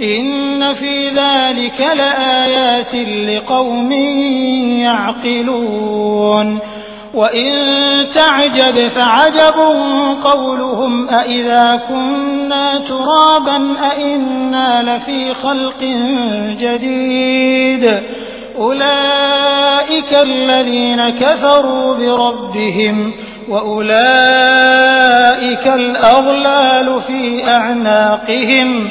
إن في ذلك لآيات لقوم يعقلون وإن تعجب فعجب قولهم أإذا كنا ترابا أإنا لفي خلق جديد أولئك الذين كفروا بربهم وأولئك الأغلال في أعناقهم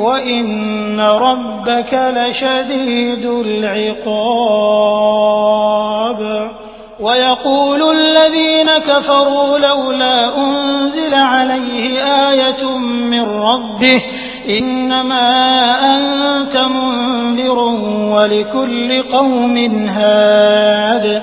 وإن ربك لشديد العقاب ويقول الذين كفروا لولا أنزل عليه آية من ربه إنما أنت منذر ولكل قوم هاد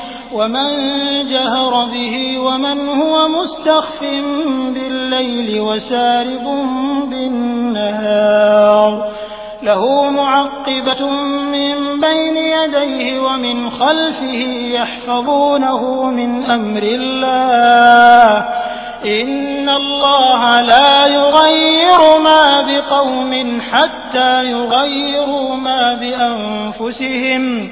ومن جهر به ومن هو مستخف بالليل وسارب بالنهار له معقبة من بين يديه ومن خلفه يحفظونه من أمر الله. إن الله لا يغير ما بقوم حتى يغيروا ما بأنفسهم.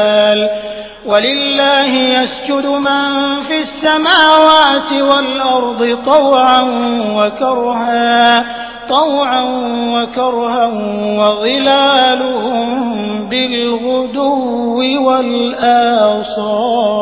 ولله يسجد من في السماوات والأرض طوعا وكرها طوعا وكرها وظلالهم بالغدو والآصال.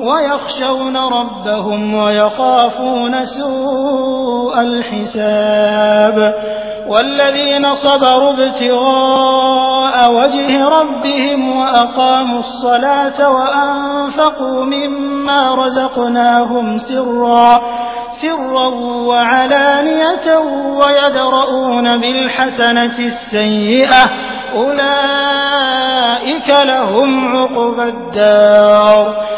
ويخشون ربهم ويخافون سوء الحساب والذين صبروا ابتغاء وجه ربهم وأقاموا الصلاة وأنفقوا مما رزقناهم سرا سرا وعلانية ويدرؤون بالحسنة السيئة أولئك لهم عقبى الدار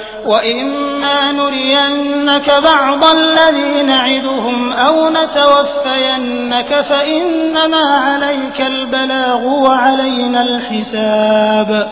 وإما نرينك بعض الذي نعدهم أو نتوفينك فإنما عليك البلاغ وعلينا الحساب